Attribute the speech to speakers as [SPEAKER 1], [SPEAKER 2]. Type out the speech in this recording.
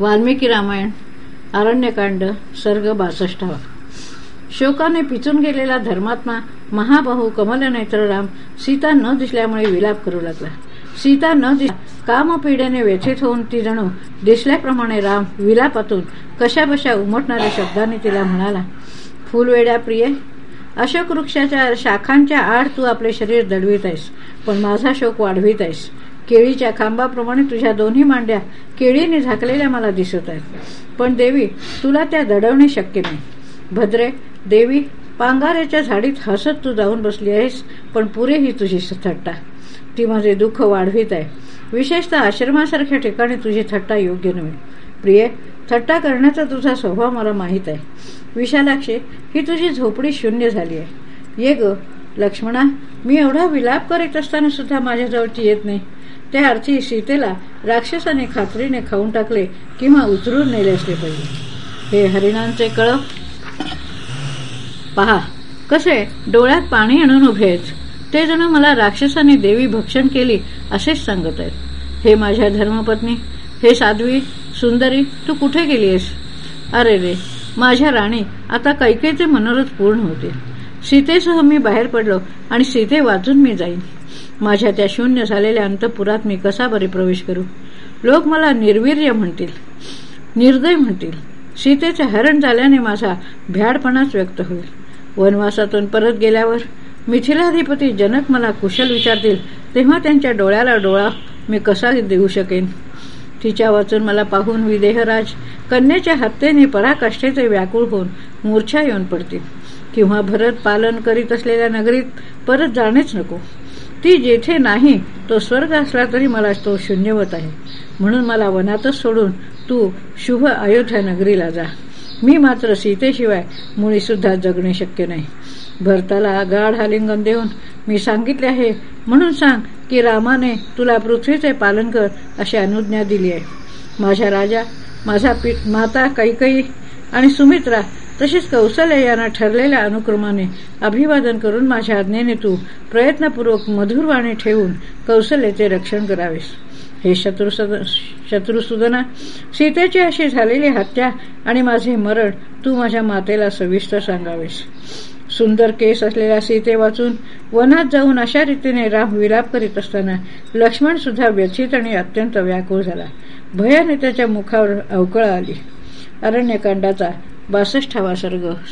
[SPEAKER 1] वाल्मिकी रामायण अरण्यकांड सर्ग बासष्टावा. शोकाने पिचून गेलेला धर्मात्मा महाबाहू कमलनेत्र राम सीता न दिसल्यामुळे विलाप करू लागला. सीता न दिस कामपिढ्याने व्यथित होऊन ती जणू दिसल्याप्रमाणे राम विलापातून कशाबशा उमटणाऱ्या शब्दाने तिला म्हणाला फुलवेड्या प्रिय अशोक वृक्षाच्या शाखांच्या आड तू आपले शरीर दडवीत आहेस पण माझा शोक वाढवित आहेस. केळीच्या खांबाप्रमाणे तुझ्या दोन्ही मांड्या केळीने झाकलेल्या मला दिसत आहेत. पण देवी तुला त्या दडवणे शक्य नाही. भद्रे देवी पांगाऱ्याच्या झाडीत हसत तू जाऊन बसली आहेस पण पुरे ही तुझी थट्टा. ती माझे दुःख वाढवीत आहे. विशेषतः आश्रमासारख्या ठिकाणी तुझी थट्टा योग्य नव्हे. प्रिय थट्टा करण्याचा तुझा स्वभाव मला माहीत आहे. विशालाक्षी ही तुझी झोपडी शून्य झाली आहे. ये ग लक्ष्मणा मी एवढा विलाप करीत असताना सुद्धा माझ्याजवळची येत नाही. त्या अर्थी सीतेला राक्षसाने खात्रीने खाऊन टाकले किंवा उचलून नेले असले पाहिजे. हे हरिणांचे कळप. पहा कसे डोळ्यात पाणी आणून उभे आहेत. ते जण मला राक्षसाने देवी भक्षण केली असेच सांगत आहेत. हे माझ्या धर्मपत्नी हे साध्वी सुंदरी तू कुठे गेलीस अरे रे माझ्या राणी आता कैकेचे मनोरथ पूर्ण होते. सीतेसह मी बाहेर पडलो आणि सीते वाचून मी जाईन. माझ्या त्या शून्य झालेल्या अंतपुरात मी कसा बरे प्रवेश करू? लोक मला निर्वीर्य म्हणतील निर्दय म्हणतील. सीतेचे हरण झाल्याने माझा भ्याडपणाच व्यक्त होईल. वनवासातून परत गेल्यावर मिथिलाधिपती जनक मला कुशल विचारतील तेव्हा त्यांच्या डोळ्याला डोळा मी कसा देऊ शकेन? तिच्या वाचून मला पाहून विदेहराज कन्याच्या हत्येने पराकाष्ठेचे व्याकुळ होऊन मूर्छा येऊन पडतील. किंवा भरत पालन करीत असलेल्या नगरीत परत जाणेच नको. ती जेथे नाही तो स्वर्ग असला तरी मला तो शून्यवत आहे. म्हणून मला वनातच सोडून तू शुभ अयोध्या नगरीला जा. मी मात्र सीतेशिवाय मुळी सुद्धा जगणे शक्य नाही. भरताला गाढ आलिंगन देऊन मी सांगितले आहे म्हणून सांग की रामाने तुला पृथ्वीचे पालन कर अशी अनुज्ञा दिली आहे. माझ्या राजा माझा माता कैकई आणि सुमित्रा तसेच कौशल्य यांना ठरलेल्या अनुक्रमाने अभिवादन करून माझ्या आज्ञेने तू प्रयत्नपूर्वक मधुरवाणी ठेवून कौशल्याचे रक्षण करावेस. हे शत्रुसुदना सीतेची अशी झालेली हत्या आणि माझे मरण तू माझ्या मातेला सविस्तर सांगावेस. सुंदर केस असलेल्या सीते वाचून वनात जाऊन अशा रीतीने राम विलाप करीत असताना लक्ष्मण सुद्धा व्यथित आणि अत्यंत व्याकुळ झाला. भयाने त्याच्या मुखावर अवकळ आली. अरण्यकांडाचा बासष्टावा सर्ग.